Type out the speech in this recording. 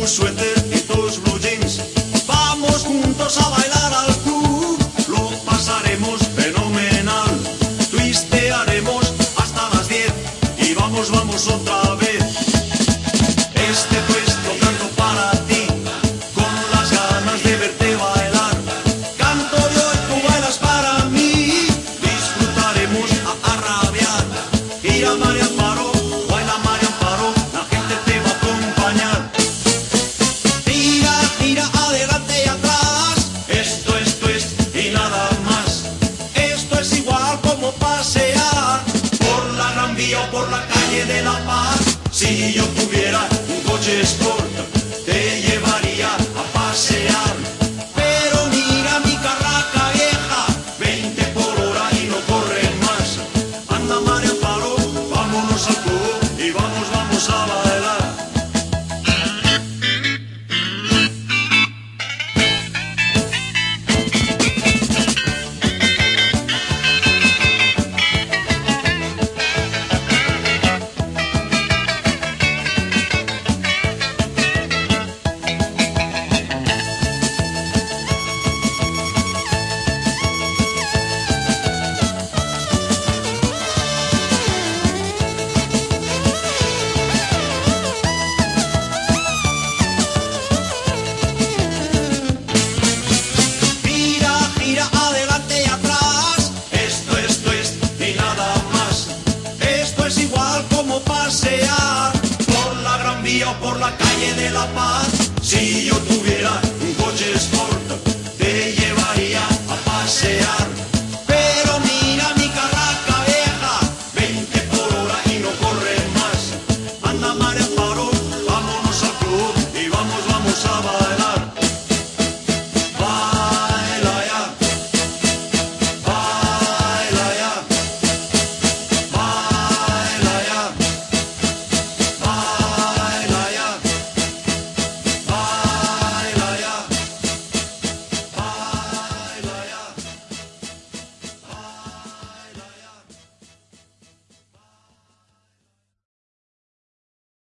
tu suéter y tus blue jeans. Vamos juntos a bailar al club, lo pasaremos fenomenal. Twistearemos hasta las 10 y vamos, vamos otra lío por la calle de La Paz. Si yo tuviera un coche Sport por la calle de La Paz. Si yo tu